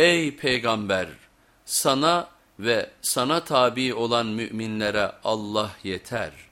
Ey peygamber sana ve sana tabi olan müminlere Allah yeter.''